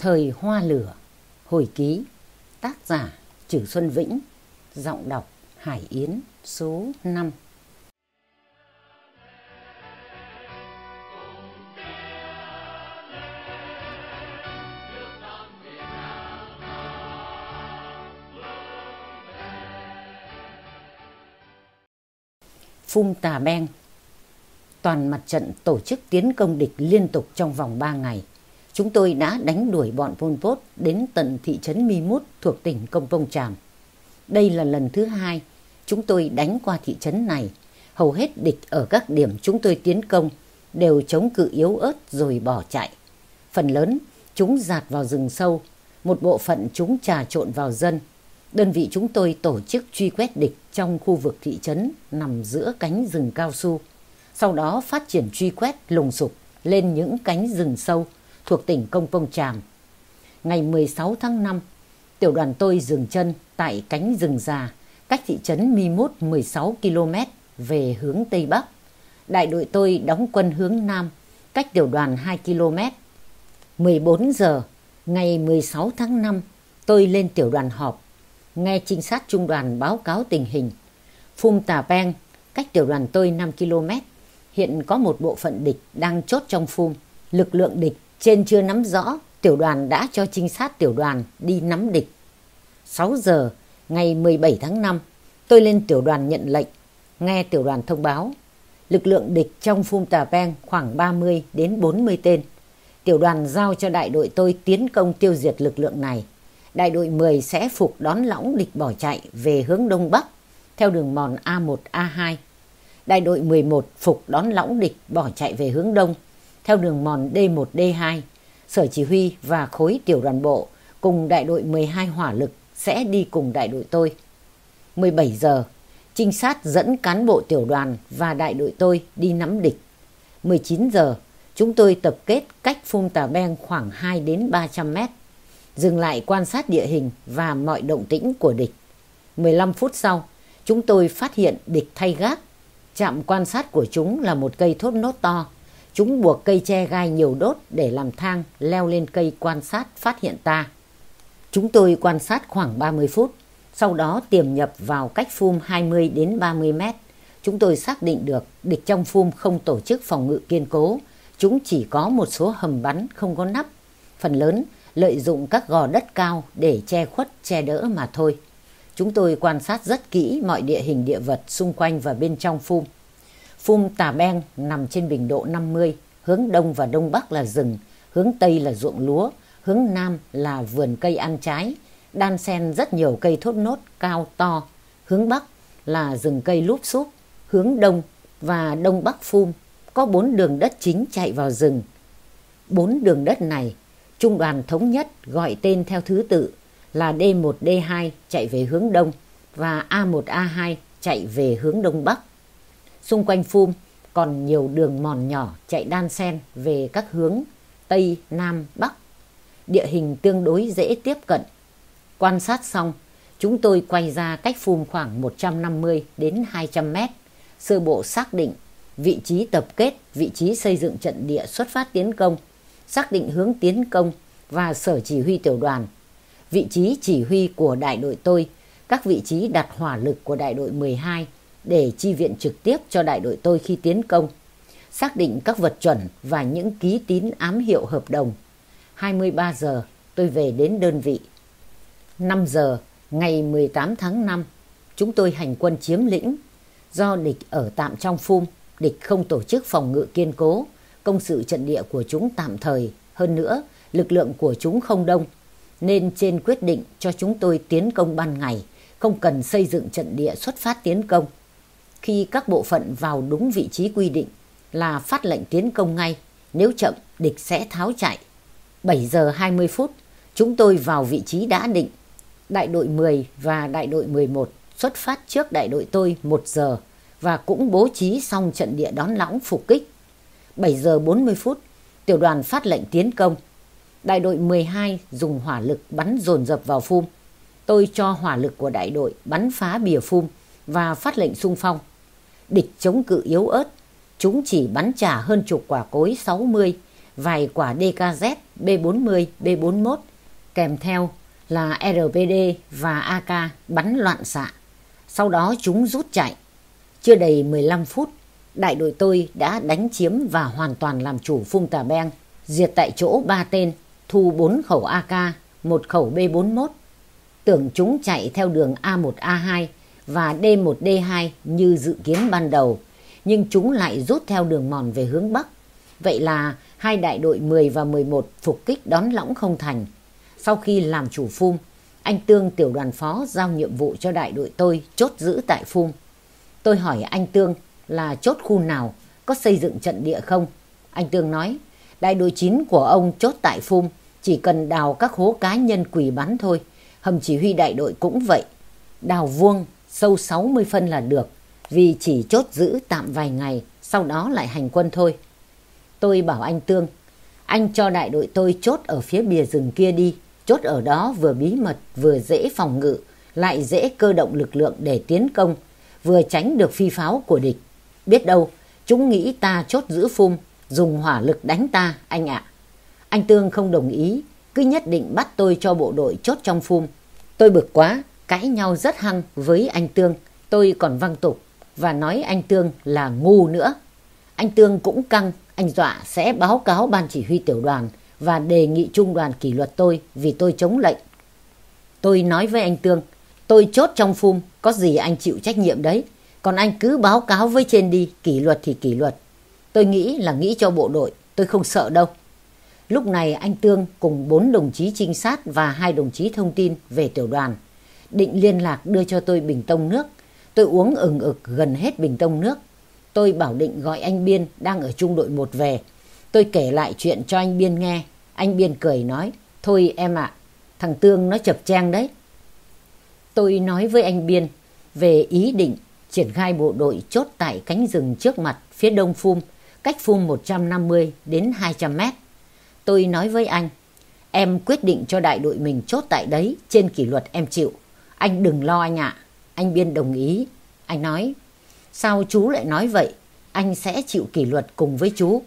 Thời hoa lửa, Hồi ký, Tác giả Trử Xuân Vĩnh, Giọng đọc Hải Yến, Số 5 phung Tà Beng. Toàn mặt trận tổ chức tiến công địch liên tục trong vòng 3 ngày chúng tôi đã đánh đuổi bọn Pol Pot đến tận thị trấn Mi Mút thuộc tỉnh Công Vông Tràm. Đây là lần thứ hai chúng tôi đánh qua thị trấn này. Hầu hết địch ở các điểm chúng tôi tiến công đều chống cự yếu ớt rồi bỏ chạy. Phần lớn chúng giạt vào rừng sâu, một bộ phận chúng trà trộn vào dân. Đơn vị chúng tôi tổ chức truy quét địch trong khu vực thị trấn nằm giữa cánh rừng cao su. Sau đó phát triển truy quét lùng sục lên những cánh rừng sâu thuộc tỉnh Công Pông Tràm. Ngày 16 tháng 5, tiểu đoàn tôi dừng chân tại cánh rừng già, cách thị trấn Mi Mốt 16 km về hướng Tây Bắc. Đại đội tôi đóng quân hướng Nam, cách tiểu đoàn 2 km. 14 giờ, ngày 16 tháng 5, tôi lên tiểu đoàn họp, nghe trinh sát trung đoàn báo cáo tình hình. Phum Tà Peng, cách tiểu đoàn tôi 5 km, hiện có một bộ phận địch đang chốt trong phum. Lực lượng địch trên chưa nắm rõ, tiểu đoàn đã cho trinh sát tiểu đoàn đi nắm địch. 6 giờ ngày 17 tháng 5, tôi lên tiểu đoàn nhận lệnh, nghe tiểu đoàn thông báo. Lực lượng địch trong Phum Tà Peng khoảng 30 đến 40 tên. Tiểu đoàn giao cho đại đội tôi tiến công tiêu diệt lực lượng này. Đại đội 10 sẽ phục đón lõng địch bỏ chạy về hướng Đông Bắc theo đường mòn A1, A2. Đại đội 11 phục đón lõng địch bỏ chạy về hướng Đông theo đường mòn D1, D2, Sở Chỉ huy và khối tiểu đoàn bộ cùng đại đội 12 hỏa lực sẽ đi cùng đại đội tôi. 17 giờ, trinh sát dẫn cán bộ tiểu đoàn và đại đội tôi đi nắm địch. 19 giờ, chúng tôi tập kết cách phung Tà Beng khoảng 2 đến 300 mét. Dừng lại quan sát địa hình và mọi động tĩnh của địch. 15 phút sau, chúng tôi phát hiện địch thay gác. Trạm quan sát của chúng là một cây thốt nốt to Chúng buộc cây tre gai nhiều đốt để làm thang leo lên cây quan sát phát hiện ta. Chúng tôi quan sát khoảng 30 phút, sau đó tiềm nhập vào cách phum 20 đến 30 mét. Chúng tôi xác định được địch trong phum không tổ chức phòng ngự kiên cố, chúng chỉ có một số hầm bắn không có nắp. Phần lớn lợi dụng các gò đất cao để che khuất, che đỡ mà thôi. Chúng tôi quan sát rất kỹ mọi địa hình địa vật xung quanh và bên trong phum. Phum Tà Beng nằm trên bình độ 50, hướng đông và đông bắc là rừng, hướng tây là ruộng lúa, hướng nam là vườn cây ăn trái, đan xen rất nhiều cây thốt nốt cao to, hướng bắc là rừng cây lúp xúp, hướng đông và đông bắc Phum có bốn đường đất chính chạy vào rừng. Bốn đường đất này, Trung đoàn Thống nhất gọi tên theo thứ tự là D1, D2 chạy về hướng đông và A1, A2 chạy về hướng đông bắc. Xung quanh Phum còn nhiều đường mòn nhỏ chạy đan xen về các hướng Tây, Nam, Bắc. Địa hình tương đối dễ tiếp cận. Quan sát xong, chúng tôi quay ra cách Phum khoảng 150 đến 200 mét. Sơ bộ xác định vị trí tập kết, vị trí xây dựng trận địa xuất phát tiến công, xác định hướng tiến công và sở chỉ huy tiểu đoàn. Vị trí chỉ huy của đại đội tôi, các vị trí đặt hỏa lực của đại đội 12 để chi viện trực tiếp cho đại đội tôi khi tiến công, xác định các vật chuẩn và những ký tín ám hiệu hợp đồng. 23 giờ tôi về đến đơn vị. 5 giờ ngày 18 tháng 5 chúng tôi hành quân chiếm lĩnh. Do địch ở tạm trong phum, địch không tổ chức phòng ngự kiên cố, công sự trận địa của chúng tạm thời. Hơn nữa, lực lượng của chúng không đông, nên trên quyết định cho chúng tôi tiến công ban ngày, không cần xây dựng trận địa xuất phát tiến công khi các bộ phận vào đúng vị trí quy định là phát lệnh tiến công ngay, nếu chậm địch sẽ tháo chạy. 7 giờ 20 phút, chúng tôi vào vị trí đã định. Đại đội 10 và đại đội 11 xuất phát trước đại đội tôi 1 giờ và cũng bố trí xong trận địa đón lõng phục kích. 7 giờ 40 phút, tiểu đoàn phát lệnh tiến công. Đại đội 12 dùng hỏa lực bắn dồn dập vào phum. Tôi cho hỏa lực của đại đội bắn phá bìa phum và phát lệnh xung phong địch chống cự yếu ớt. Chúng chỉ bắn trả hơn chục quả cối 60 vài quả DKZ B40, B41 kèm theo là RBD và AK bắn loạn xạ. Sau đó chúng rút chạy. Chưa đầy 15 phút, đại đội tôi đã đánh chiếm và hoàn toàn làm chủ Phung Tà Beng, diệt tại chỗ ba tên, thu 4 khẩu AK, một khẩu B41. Tưởng chúng chạy theo đường A1A2 và D1D2 như dự kiến ban đầu, nhưng chúng lại rút theo đường mòn về hướng Bắc. Vậy là hai đại đội 10 và 11 phục kích đón lõng không thành. Sau khi làm chủ Phum, anh Tương tiểu đoàn phó giao nhiệm vụ cho đại đội tôi chốt giữ tại Phum. Tôi hỏi anh Tương là chốt khu nào, có xây dựng trận địa không? Anh Tương nói, đại đội 9 của ông chốt tại Phum, chỉ cần đào các hố cá nhân quỷ bắn thôi. Hầm chỉ huy đại đội cũng vậy. Đào vuông, sâu 60 phân là được, vì chỉ chốt giữ tạm vài ngày, sau đó lại hành quân thôi. Tôi bảo anh Tương, anh cho đại đội tôi chốt ở phía bìa rừng kia đi, chốt ở đó vừa bí mật vừa dễ phòng ngự, lại dễ cơ động lực lượng để tiến công, vừa tránh được phi pháo của địch. Biết đâu, chúng nghĩ ta chốt giữ phum, dùng hỏa lực đánh ta, anh ạ. Anh Tương không đồng ý, cứ nhất định bắt tôi cho bộ đội chốt trong phum. Tôi bực quá, cãi nhau rất hăng với anh Tương. Tôi còn văng tục và nói anh Tương là ngu nữa. Anh Tương cũng căng, anh dọa sẽ báo cáo ban chỉ huy tiểu đoàn và đề nghị trung đoàn kỷ luật tôi vì tôi chống lệnh. Tôi nói với anh Tương, tôi chốt trong phum, có gì anh chịu trách nhiệm đấy. Còn anh cứ báo cáo với trên đi, kỷ luật thì kỷ luật. Tôi nghĩ là nghĩ cho bộ đội, tôi không sợ đâu. Lúc này anh Tương cùng bốn đồng chí trinh sát và hai đồng chí thông tin về tiểu đoàn. Định liên lạc đưa cho tôi bình tông nước. Tôi uống ừng ực gần hết bình tông nước. Tôi bảo định gọi anh Biên đang ở trung đội một về. Tôi kể lại chuyện cho anh Biên nghe. Anh Biên cười nói, thôi em ạ, thằng Tương nó chập trang đấy. Tôi nói với anh Biên về ý định triển khai bộ đội chốt tại cánh rừng trước mặt phía đông Phum, cách Phum 150 đến 200 mét. Tôi nói với anh, em quyết định cho đại đội mình chốt tại đấy, trên kỷ luật em chịu. Anh đừng lo anh ạ. Anh Biên đồng ý. Anh nói, sao chú lại nói vậy? Anh sẽ chịu kỷ luật cùng với chú.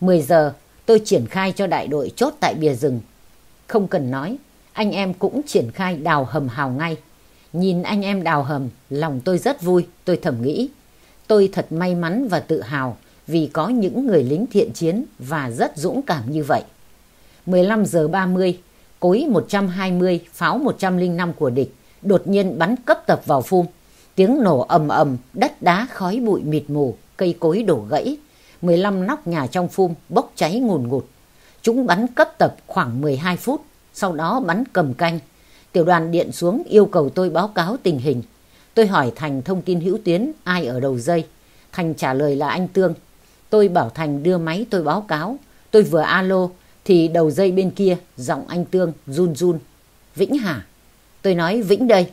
10 giờ, tôi triển khai cho đại đội chốt tại bìa rừng. Không cần nói, anh em cũng triển khai đào hầm hào ngay. Nhìn anh em đào hầm, lòng tôi rất vui, tôi thầm nghĩ. Tôi thật may mắn và tự hào vì có những người lính thiện chiến và rất dũng cảm như vậy. 15 giờ 30, cối 120, pháo 105 của địch đột nhiên bắn cấp tập vào phum. Tiếng nổ ầm ầm, đất đá khói bụi mịt mù, cây cối đổ gãy. 15 nóc nhà trong phum bốc cháy ngùn ngụt. Chúng bắn cấp tập khoảng 12 phút, sau đó bắn cầm canh. Tiểu đoàn điện xuống yêu cầu tôi báo cáo tình hình. Tôi hỏi Thành thông tin hữu tuyến ai ở đầu dây. Thành trả lời là anh Tương. Tôi bảo Thành đưa máy tôi báo cáo. Tôi vừa alo thì đầu dây bên kia giọng anh Tương run run. Vĩnh hà Tôi nói Vĩnh đây.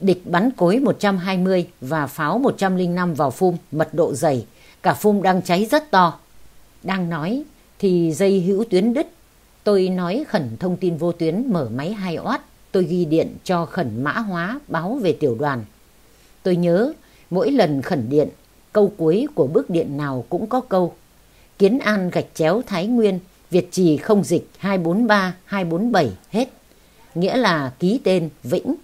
Địch bắn cối 120 và pháo 105 vào phum mật độ dày. Cả phum đang cháy rất to. Đang nói thì dây hữu tuyến đứt. Tôi nói khẩn thông tin vô tuyến mở máy 2 oát. Tôi ghi điện cho khẩn mã hóa báo về tiểu đoàn. Tôi nhớ mỗi lần khẩn điện câu cuối của bước điện nào cũng có câu. Kiến An gạch chéo Thái Nguyên, Việt Trì không dịch 243, 247 hết. Nghĩa là ký tên Vĩnh.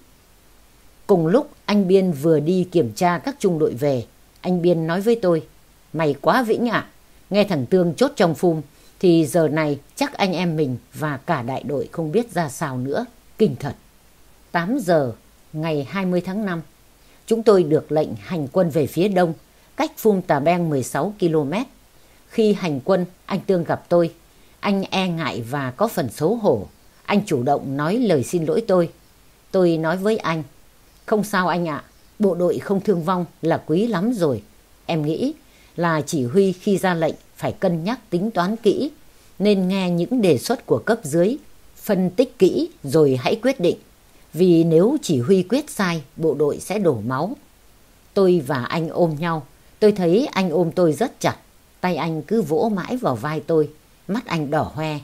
Cùng lúc anh Biên vừa đi kiểm tra các trung đội về, anh Biên nói với tôi, mày quá Vĩnh ạ, nghe thằng Tương chốt trong phum, thì giờ này chắc anh em mình và cả đại đội không biết ra sao nữa, kinh thật. 8 giờ ngày 20 tháng 5, chúng tôi được lệnh hành quân về phía đông, cách Phum Tà Beng 16 km. Khi hành quân, anh Tương gặp tôi. Anh e ngại và có phần xấu hổ. Anh chủ động nói lời xin lỗi tôi. Tôi nói với anh, không sao anh ạ, bộ đội không thương vong là quý lắm rồi. Em nghĩ là chỉ huy khi ra lệnh phải cân nhắc tính toán kỹ, nên nghe những đề xuất của cấp dưới, phân tích kỹ rồi hãy quyết định. Vì nếu chỉ huy quyết sai, bộ đội sẽ đổ máu. Tôi và anh ôm nhau, Tôi thấy anh ôm tôi rất chặt, tay anh cứ vỗ mãi vào vai tôi, mắt anh đỏ hoe.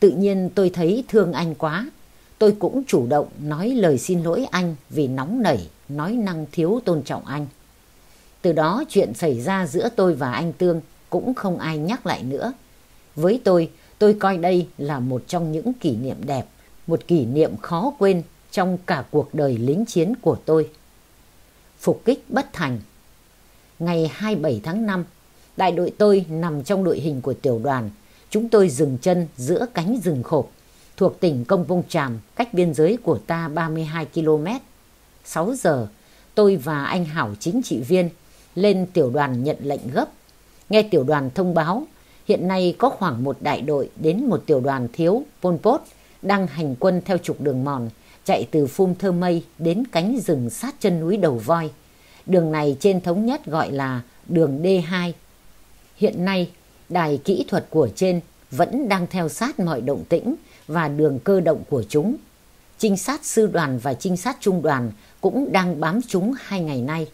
Tự nhiên tôi thấy thương anh quá. Tôi cũng chủ động nói lời xin lỗi anh vì nóng nảy, nói năng thiếu tôn trọng anh. Từ đó chuyện xảy ra giữa tôi và anh Tương cũng không ai nhắc lại nữa. Với tôi, tôi coi đây là một trong những kỷ niệm đẹp, một kỷ niệm khó quên trong cả cuộc đời lính chiến của tôi. Phục kích bất thành Ngày 27 tháng 5, đại đội tôi nằm trong đội hình của tiểu đoàn. Chúng tôi dừng chân giữa cánh rừng khộp thuộc tỉnh Công Vông Tràm, cách biên giới của ta 32 km. 6 giờ, tôi và anh Hảo chính trị viên lên tiểu đoàn nhận lệnh gấp. Nghe tiểu đoàn thông báo, hiện nay có khoảng một đại đội đến một tiểu đoàn thiếu Pol Pot đang hành quân theo trục đường mòn chạy từ Phum Thơ Mây đến cánh rừng sát chân núi Đầu Voi. Đường này trên thống nhất gọi là đường D2. Hiện nay, đài kỹ thuật của trên vẫn đang theo sát mọi động tĩnh và đường cơ động của chúng. Trinh sát sư đoàn và trinh sát trung đoàn cũng đang bám chúng hai ngày nay.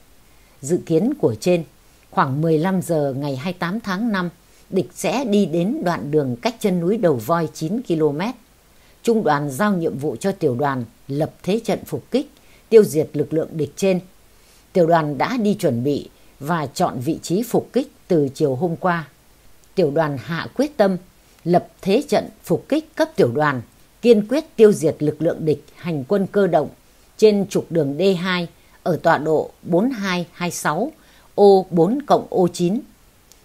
Dự kiến của trên, khoảng 15 giờ ngày 28 tháng 5, địch sẽ đi đến đoạn đường cách chân núi Đầu Voi 9 km. Trung đoàn giao nhiệm vụ cho tiểu đoàn lập thế trận phục kích, tiêu diệt lực lượng địch trên. Tiểu đoàn đã đi chuẩn bị và chọn vị trí phục kích từ chiều hôm qua. Tiểu đoàn hạ quyết tâm lập thế trận phục kích cấp tiểu đoàn, kiên quyết tiêu diệt lực lượng địch hành quân cơ động trên trục đường D2 ở tọa độ 4226 O4 cộng O9.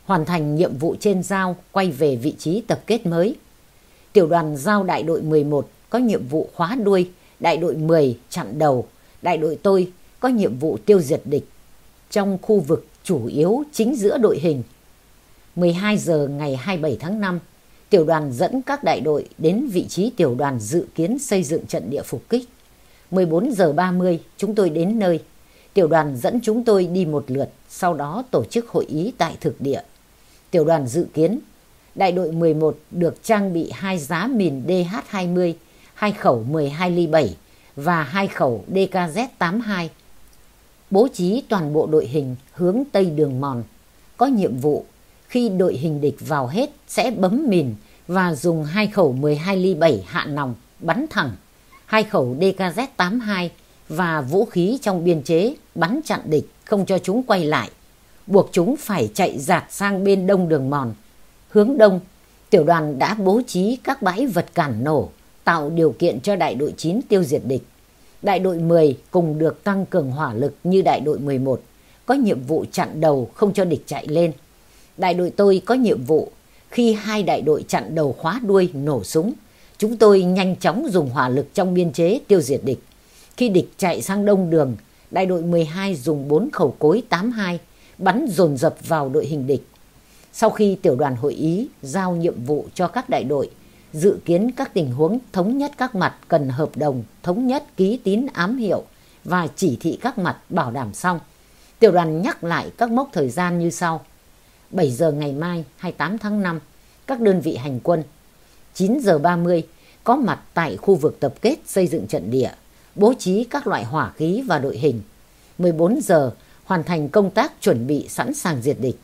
Hoàn thành nhiệm vụ trên giao quay về vị trí tập kết mới. Tiểu đoàn giao đại đội 11 có nhiệm vụ khóa đuôi, đại đội 10 chặn đầu, đại đội tôi có nhiệm vụ tiêu diệt địch. Trong khu vực chủ yếu chính giữa đội hình. 12 giờ ngày 27 tháng 5, tiểu đoàn dẫn các đại đội đến vị trí tiểu đoàn dự kiến xây dựng trận địa phục kích. 14 giờ 30 chúng tôi đến nơi. Tiểu đoàn dẫn chúng tôi đi một lượt, sau đó tổ chức hội ý tại thực địa. Tiểu đoàn dự kiến, đại đội 11 được trang bị hai giá mìn DH-20, hai khẩu 12 ly 7 và hai khẩu DKZ-82. Bố trí toàn bộ đội hình hướng Tây Đường Mòn. Có nhiệm vụ khi đội hình địch vào hết sẽ bấm mìn và dùng hai khẩu 12 ly 7 hạ nòng bắn thẳng, hai khẩu DKZ-82 và vũ khí trong biên chế bắn chặn địch không cho chúng quay lại, buộc chúng phải chạy giạt sang bên đông đường mòn. Hướng đông, tiểu đoàn đã bố trí các bãi vật cản nổ, tạo điều kiện cho đại đội 9 tiêu diệt địch. Đại đội 10 cùng được tăng cường hỏa lực như đại đội 11, có nhiệm vụ chặn đầu không cho địch chạy lên. Đại đội tôi có nhiệm vụ khi hai đại đội chặn đầu khóa đuôi nổ súng, chúng tôi nhanh chóng dùng hỏa lực trong biên chế tiêu diệt địch. Khi địch chạy sang đông đường, đại đội 12 dùng 4 khẩu cối 82 bắn dồn dập vào đội hình địch. Sau khi tiểu đoàn hội ý giao nhiệm vụ cho các đại đội, dự kiến các tình huống thống nhất các mặt cần hợp đồng, thống nhất ký tín ám hiệu và chỉ thị các mặt bảo đảm xong. Tiểu đoàn nhắc lại các mốc thời gian như sau. 7 giờ ngày mai 28 tháng 5, các đơn vị hành quân. 9 giờ 30, có mặt tại khu vực tập kết xây dựng trận địa, bố trí các loại hỏa khí và đội hình. 14 giờ, hoàn thành công tác chuẩn bị sẵn sàng diệt địch.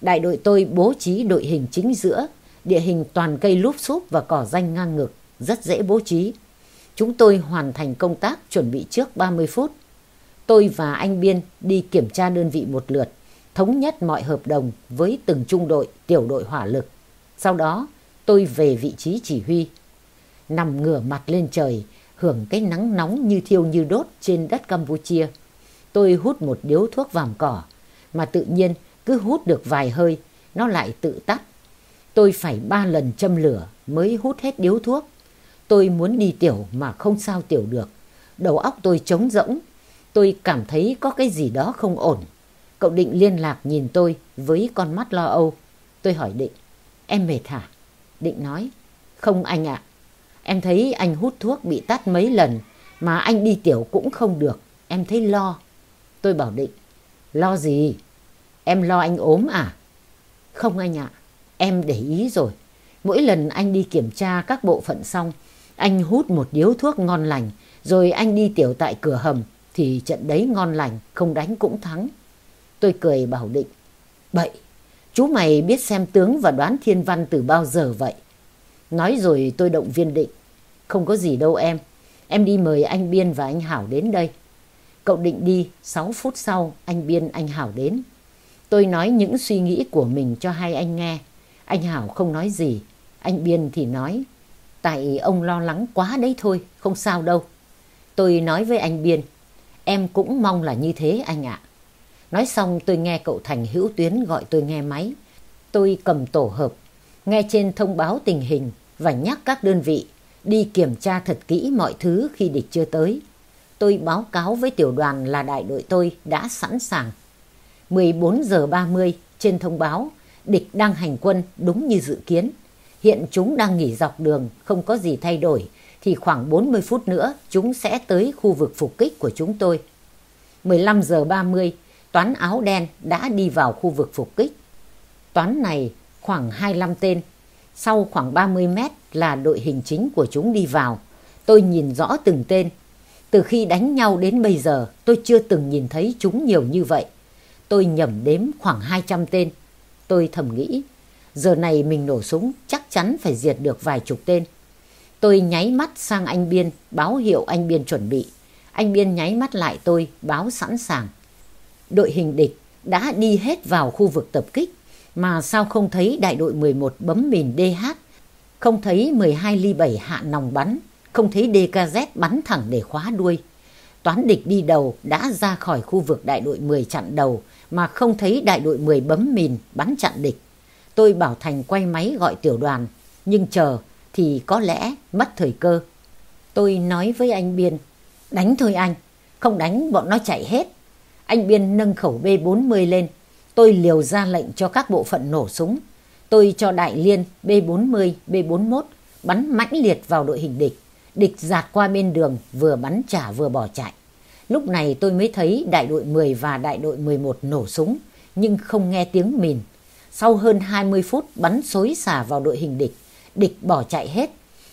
Đại đội tôi bố trí đội hình chính giữa, địa hình toàn cây lúp xúp và cỏ danh ngang ngực, rất dễ bố trí. Chúng tôi hoàn thành công tác chuẩn bị trước 30 phút. Tôi và anh Biên đi kiểm tra đơn vị một lượt thống nhất mọi hợp đồng với từng trung đội, tiểu đội hỏa lực. Sau đó, tôi về vị trí chỉ huy. Nằm ngửa mặt lên trời, hưởng cái nắng nóng như thiêu như đốt trên đất Campuchia. Tôi hút một điếu thuốc vàng cỏ, mà tự nhiên cứ hút được vài hơi, nó lại tự tắt. Tôi phải ba lần châm lửa mới hút hết điếu thuốc. Tôi muốn đi tiểu mà không sao tiểu được. Đầu óc tôi trống rỗng. Tôi cảm thấy có cái gì đó không ổn. Cậu Định liên lạc nhìn tôi với con mắt lo âu. Tôi hỏi Định, em mệt hả? Định nói, không anh ạ. Em thấy anh hút thuốc bị tắt mấy lần mà anh đi tiểu cũng không được. Em thấy lo. Tôi bảo Định, lo gì? Em lo anh ốm à? Không anh ạ, em để ý rồi. Mỗi lần anh đi kiểm tra các bộ phận xong, anh hút một điếu thuốc ngon lành, rồi anh đi tiểu tại cửa hầm, thì trận đấy ngon lành, không đánh cũng thắng. Tôi cười bảo định. Bậy, chú mày biết xem tướng và đoán thiên văn từ bao giờ vậy? Nói rồi tôi động viên định. Không có gì đâu em. Em đi mời anh Biên và anh Hảo đến đây. Cậu định đi, 6 phút sau anh Biên anh Hảo đến. Tôi nói những suy nghĩ của mình cho hai anh nghe. Anh Hảo không nói gì, Anh Biên thì nói, tại ông lo lắng quá đấy thôi, không sao đâu. Tôi nói với anh Biên, em cũng mong là như thế anh ạ. Nói xong tôi nghe cậu Thành hữu tuyến gọi tôi nghe máy. Tôi cầm tổ hợp, nghe trên thông báo tình hình và nhắc các đơn vị đi kiểm tra thật kỹ mọi thứ khi địch chưa tới. Tôi báo cáo với tiểu đoàn là đại đội tôi đã sẵn sàng. 14 giờ 30 trên thông báo, địch đang hành quân đúng như dự kiến. Hiện chúng đang nghỉ dọc đường, không có gì thay đổi, thì khoảng 40 phút nữa chúng sẽ tới khu vực phục kích của chúng tôi. 15 giờ 30, toán áo đen đã đi vào khu vực phục kích. Toán này khoảng 25 tên, sau khoảng 30 mét là đội hình chính của chúng đi vào. Tôi nhìn rõ từng tên. Từ khi đánh nhau đến bây giờ, tôi chưa từng nhìn thấy chúng nhiều như vậy. Tôi nhầm đếm khoảng 200 tên. Tôi thầm nghĩ, giờ này mình nổ súng chắc chắn phải diệt được vài chục tên. Tôi nháy mắt sang anh Biên, báo hiệu anh Biên chuẩn bị. Anh Biên nháy mắt lại tôi, báo sẵn sàng. Đội hình địch đã đi hết vào khu vực tập kích, mà sao không thấy đại đội 11 bấm mìn DH, không thấy 12 ly 7 hạ nòng bắn, không thấy DKZ bắn thẳng để khóa đuôi. Toán địch đi đầu đã ra khỏi khu vực đại đội 10 chặn đầu mà không thấy đại đội 10 bấm mìn bắn chặn địch. Tôi bảo Thành quay máy gọi tiểu đoàn, nhưng chờ thì có lẽ mất thời cơ. Tôi nói với anh Biên, đánh thôi anh, không đánh bọn nó chạy hết. Anh Biên nâng khẩu B40 lên, tôi liều ra lệnh cho các bộ phận nổ súng. Tôi cho đại liên B40, B41 bắn mãnh liệt vào đội hình địch. Địch giạt qua bên đường vừa bắn trả vừa bỏ chạy. Lúc này tôi mới thấy đại đội 10 và đại đội 11 nổ súng nhưng không nghe tiếng mìn. Sau hơn 20 phút bắn xối xả vào đội hình địch, địch bỏ chạy hết.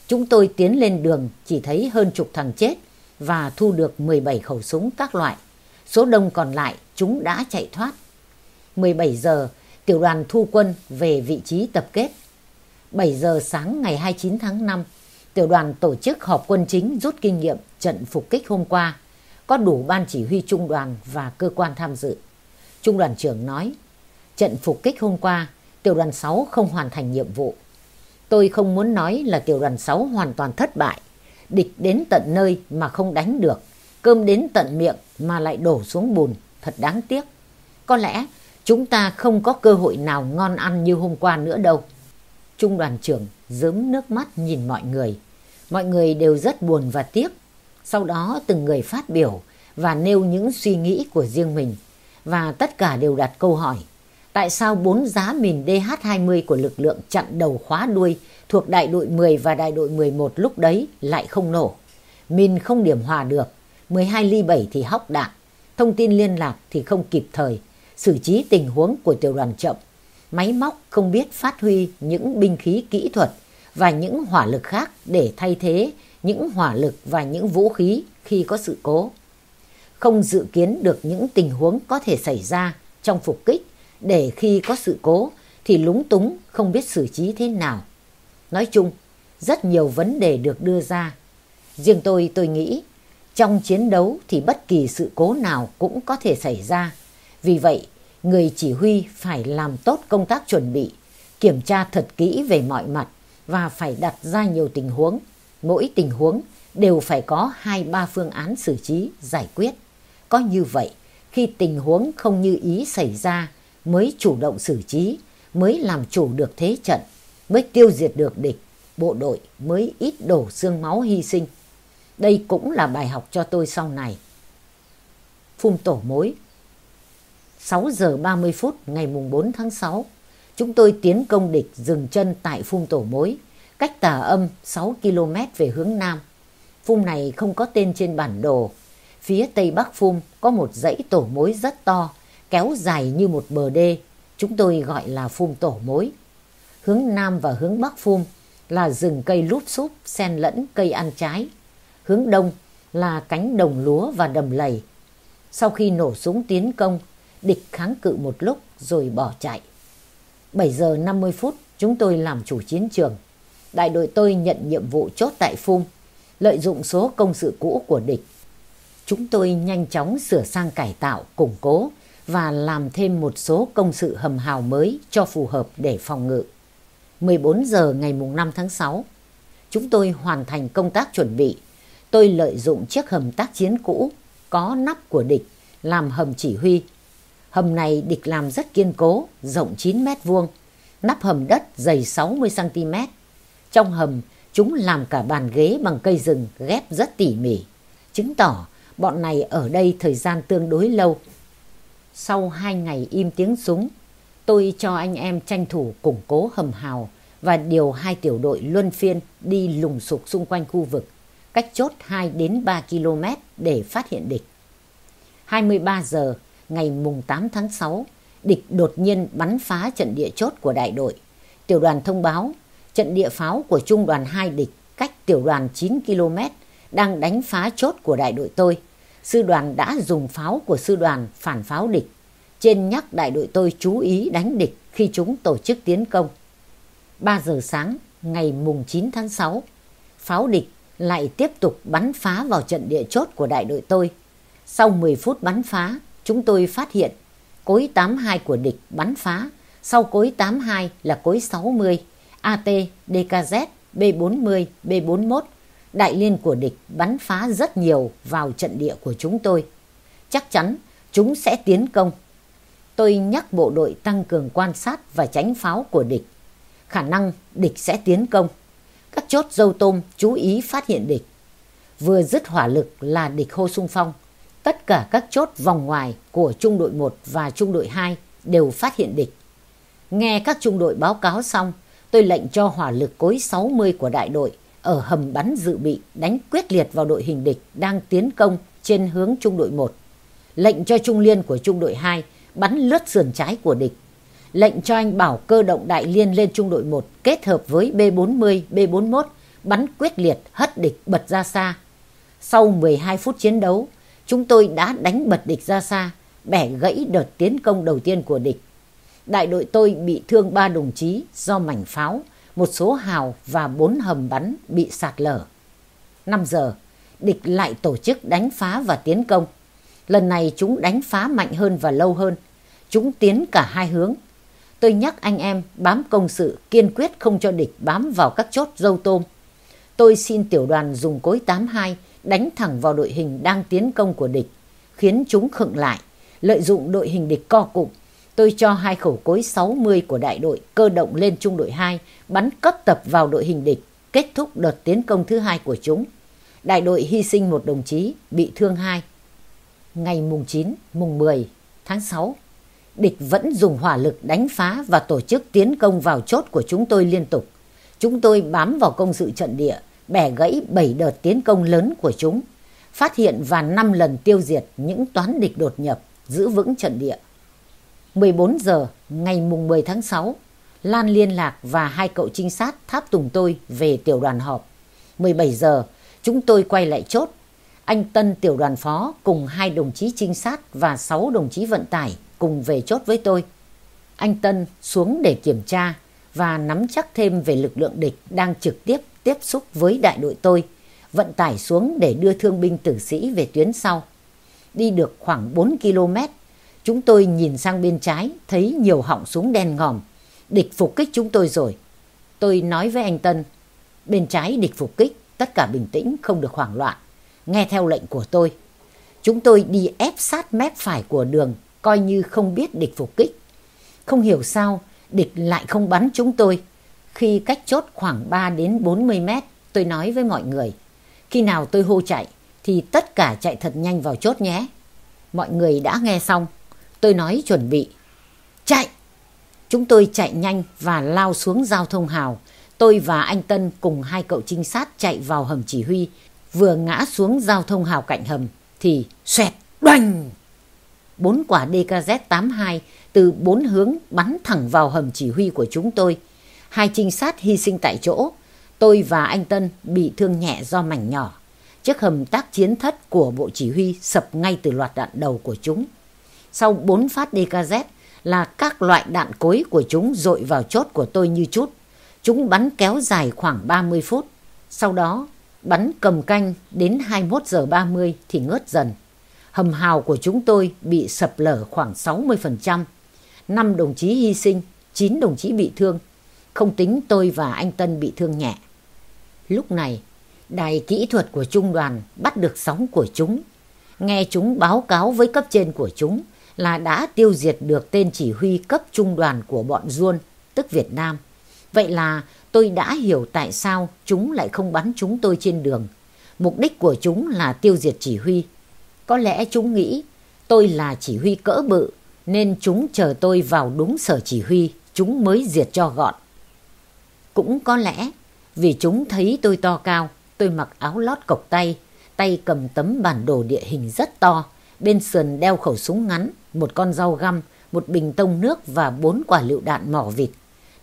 Chúng tôi tiến lên đường chỉ thấy hơn chục thằng chết và thu được 17 khẩu súng các loại. Số đông còn lại chúng đã chạy thoát. 17 giờ, tiểu đoàn thu quân về vị trí tập kết. 7 giờ sáng ngày 29 tháng 5, tiểu đoàn tổ chức họp quân chính rút kinh nghiệm trận phục kích hôm qua. Có đủ ban chỉ huy trung đoàn và cơ quan tham dự. Trung đoàn trưởng nói, trận phục kích hôm qua, tiểu đoàn 6 không hoàn thành nhiệm vụ. Tôi không muốn nói là tiểu đoàn 6 hoàn toàn thất bại. Địch đến tận nơi mà không đánh được. Cơm đến tận miệng mà lại đổ xuống bùn. Thật đáng tiếc. Có lẽ chúng ta không có cơ hội nào ngon ăn như hôm qua nữa đâu. Trung đoàn trưởng dớm nước mắt nhìn mọi người. Mọi người đều rất buồn và tiếc. Sau đó từng người phát biểu và nêu những suy nghĩ của riêng mình. Và tất cả đều đặt câu hỏi tại sao bốn giá mìn DH-20 của lực lượng chặn đầu khóa đuôi thuộc đại đội 10 và đại đội 11 lúc đấy lại không nổ. Mìn không điểm hòa được, 12 ly 7 thì hóc đạn, thông tin liên lạc thì không kịp thời, xử trí tình huống của tiểu đoàn chậm, máy móc không biết phát huy những binh khí kỹ thuật và những hỏa lực khác để thay thế những hỏa lực và những vũ khí khi có sự cố. Không dự kiến được những tình huống có thể xảy ra trong phục kích để khi có sự cố thì lúng túng không biết xử trí thế nào. Nói chung, rất nhiều vấn đề được đưa ra. Riêng tôi tôi nghĩ trong chiến đấu thì bất kỳ sự cố nào cũng có thể xảy ra. Vì vậy, người chỉ huy phải làm tốt công tác chuẩn bị, kiểm tra thật kỹ về mọi mặt và phải đặt ra nhiều tình huống. Mỗi tình huống đều phải có hai ba phương án xử trí, giải quyết. Có như vậy, khi tình huống không như ý xảy ra mới chủ động xử trí, mới làm chủ được thế trận, mới tiêu diệt được địch, bộ đội mới ít đổ xương máu hy sinh. Đây cũng là bài học cho tôi sau này. Phun tổ mối 6 giờ 30 phút ngày mùng 4 tháng 6, chúng tôi tiến công địch dừng chân tại phun tổ mối, cách tà âm 6 km về hướng Nam. Phung này không có tên trên bản đồ. Phía tây bắc phung có một dãy tổ mối rất to, kéo dài như một bờ đê, chúng tôi gọi là phung tổ mối. Hướng Nam và hướng Bắc phung là rừng cây lúp xúp xen lẫn cây ăn trái. Hướng Đông là cánh đồng lúa và đầm lầy. Sau khi nổ súng tiến công, địch kháng cự một lúc rồi bỏ chạy. 7 giờ 50 phút chúng tôi làm chủ chiến trường. Đại đội tôi nhận nhiệm vụ chốt tại Phum, lợi dụng số công sự cũ của địch. Chúng tôi nhanh chóng sửa sang cải tạo, củng cố và làm thêm một số công sự hầm hào mới cho phù hợp để phòng ngự. 14 giờ ngày 5 tháng 6, chúng tôi hoàn thành công tác chuẩn bị. Tôi lợi dụng chiếc hầm tác chiến cũ có nắp của địch làm hầm chỉ huy. Hầm này địch làm rất kiên cố, rộng 9 mét vuông, nắp hầm đất dày 60 cm. Trong hầm, chúng làm cả bàn ghế bằng cây rừng ghép rất tỉ mỉ, chứng tỏ bọn này ở đây thời gian tương đối lâu. Sau hai ngày im tiếng súng, tôi cho anh em tranh thủ củng cố hầm hào và điều hai tiểu đội luân phiên đi lùng sục xung quanh khu vực, cách chốt 2 đến 3 km để phát hiện địch. 23 giờ ngày mùng 8 tháng 6, địch đột nhiên bắn phá trận địa chốt của đại đội. Tiểu đoàn thông báo trận địa pháo của trung đoàn 2 địch cách tiểu đoàn 9 km đang đánh phá chốt của đại đội tôi. Sư đoàn đã dùng pháo của sư đoàn phản pháo địch. Trên nhắc đại đội tôi chú ý đánh địch khi chúng tổ chức tiến công. 3 giờ sáng ngày mùng 9 tháng 6, pháo địch lại tiếp tục bắn phá vào trận địa chốt của đại đội tôi. Sau 10 phút bắn phá, chúng tôi phát hiện cối 82 của địch bắn phá, sau cối 82 là cối 60, AT, DKZ, B40, B41. Đại liên của địch bắn phá rất nhiều vào trận địa của chúng tôi. Chắc chắn chúng sẽ tiến công. Tôi nhắc bộ đội tăng cường quan sát và tránh pháo của địch. Khả năng địch sẽ tiến công. Các chốt dâu tôm chú ý phát hiện địch. Vừa dứt hỏa lực là địch hô sung phong tất cả các chốt vòng ngoài của trung đội 1 và trung đội 2 đều phát hiện địch. Nghe các trung đội báo cáo xong, tôi lệnh cho hỏa lực cối 60 của đại đội ở hầm bắn dự bị đánh quyết liệt vào đội hình địch đang tiến công trên hướng trung đội 1. Lệnh cho trung liên của trung đội 2 bắn lướt sườn trái của địch. Lệnh cho anh bảo cơ động đại liên lên trung đội 1 kết hợp với B40, B41 bắn quyết liệt hất địch bật ra xa. Sau 12 phút chiến đấu, chúng tôi đã đánh bật địch ra xa, bẻ gãy đợt tiến công đầu tiên của địch. Đại đội tôi bị thương ba đồng chí do mảnh pháo, một số hào và bốn hầm bắn bị sạt lở. 5 giờ, địch lại tổ chức đánh phá và tiến công. Lần này chúng đánh phá mạnh hơn và lâu hơn. Chúng tiến cả hai hướng. Tôi nhắc anh em bám công sự kiên quyết không cho địch bám vào các chốt dâu tôm. Tôi xin tiểu đoàn dùng cối 82 đánh thẳng vào đội hình đang tiến công của địch, khiến chúng khựng lại. Lợi dụng đội hình địch co cụm, tôi cho hai khẩu cối 60 của đại đội cơ động lên trung đội 2, bắn cấp tập vào đội hình địch, kết thúc đợt tiến công thứ hai của chúng. Đại đội hy sinh một đồng chí, bị thương hai. Ngày mùng 9, mùng 10 tháng 6, địch vẫn dùng hỏa lực đánh phá và tổ chức tiến công vào chốt của chúng tôi liên tục. Chúng tôi bám vào công sự trận địa, bẻ gãy 7 đợt tiến công lớn của chúng, phát hiện và 5 lần tiêu diệt những toán địch đột nhập, giữ vững trận địa. 14 giờ ngày mùng 10 tháng 6, Lan liên lạc và hai cậu trinh sát tháp tùng tôi về tiểu đoàn họp. 17 giờ, chúng tôi quay lại chốt. Anh Tân tiểu đoàn phó cùng hai đồng chí trinh sát và 6 đồng chí vận tải cùng về chốt với tôi. Anh Tân xuống để kiểm tra và nắm chắc thêm về lực lượng địch đang trực tiếp tiếp xúc với đại đội tôi, vận tải xuống để đưa thương binh tử sĩ về tuyến sau. Đi được khoảng 4 km, chúng tôi nhìn sang bên trái thấy nhiều họng súng đen ngòm. Địch phục kích chúng tôi rồi. Tôi nói với anh Tân, bên trái địch phục kích, tất cả bình tĩnh, không được hoảng loạn. Nghe theo lệnh của tôi. Chúng tôi đi ép sát mép phải của đường, coi như không biết địch phục kích. Không hiểu sao, địch lại không bắn chúng tôi khi cách chốt khoảng 3 đến 40 mét, tôi nói với mọi người, khi nào tôi hô chạy thì tất cả chạy thật nhanh vào chốt nhé. Mọi người đã nghe xong, tôi nói chuẩn bị. Chạy! Chúng tôi chạy nhanh và lao xuống giao thông hào. Tôi và anh Tân cùng hai cậu trinh sát chạy vào hầm chỉ huy. Vừa ngã xuống giao thông hào cạnh hầm thì xoẹt đoành. Bốn quả DKZ-82 từ bốn hướng bắn thẳng vào hầm chỉ huy của chúng tôi hai trinh sát hy sinh tại chỗ. Tôi và anh Tân bị thương nhẹ do mảnh nhỏ. Chiếc hầm tác chiến thất của bộ chỉ huy sập ngay từ loạt đạn đầu của chúng. Sau bốn phát DKZ là các loại đạn cối của chúng dội vào chốt của tôi như chút. Chúng bắn kéo dài khoảng 30 phút. Sau đó, bắn cầm canh đến 21 giờ 30 thì ngớt dần. Hầm hào của chúng tôi bị sập lở khoảng 60%. 5 đồng chí hy sinh, 9 đồng chí bị thương không tính tôi và anh Tân bị thương nhẹ. Lúc này, đài kỹ thuật của trung đoàn bắt được sóng của chúng. Nghe chúng báo cáo với cấp trên của chúng là đã tiêu diệt được tên chỉ huy cấp trung đoàn của bọn Duôn, tức Việt Nam. Vậy là tôi đã hiểu tại sao chúng lại không bắn chúng tôi trên đường. Mục đích của chúng là tiêu diệt chỉ huy. Có lẽ chúng nghĩ tôi là chỉ huy cỡ bự nên chúng chờ tôi vào đúng sở chỉ huy, chúng mới diệt cho gọn. Cũng có lẽ vì chúng thấy tôi to cao, tôi mặc áo lót cộc tay, tay cầm tấm bản đồ địa hình rất to, bên sườn đeo khẩu súng ngắn, một con dao găm, một bình tông nước và bốn quả lựu đạn mỏ vịt.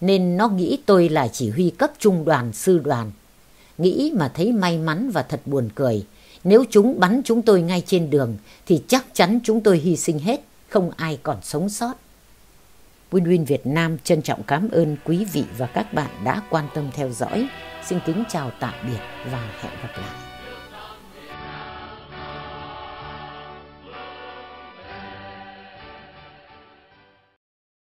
Nên nó nghĩ tôi là chỉ huy cấp trung đoàn sư đoàn. Nghĩ mà thấy may mắn và thật buồn cười. Nếu chúng bắn chúng tôi ngay trên đường thì chắc chắn chúng tôi hy sinh hết, không ai còn sống sót. Win Win Việt Nam trân trọng cảm ơn quý vị và các bạn đã quan tâm theo dõi. Xin kính chào tạm biệt và hẹn gặp lại.